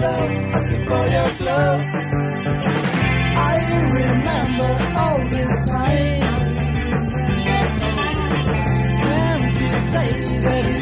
love, asking for your love. I remember all this time. And to say that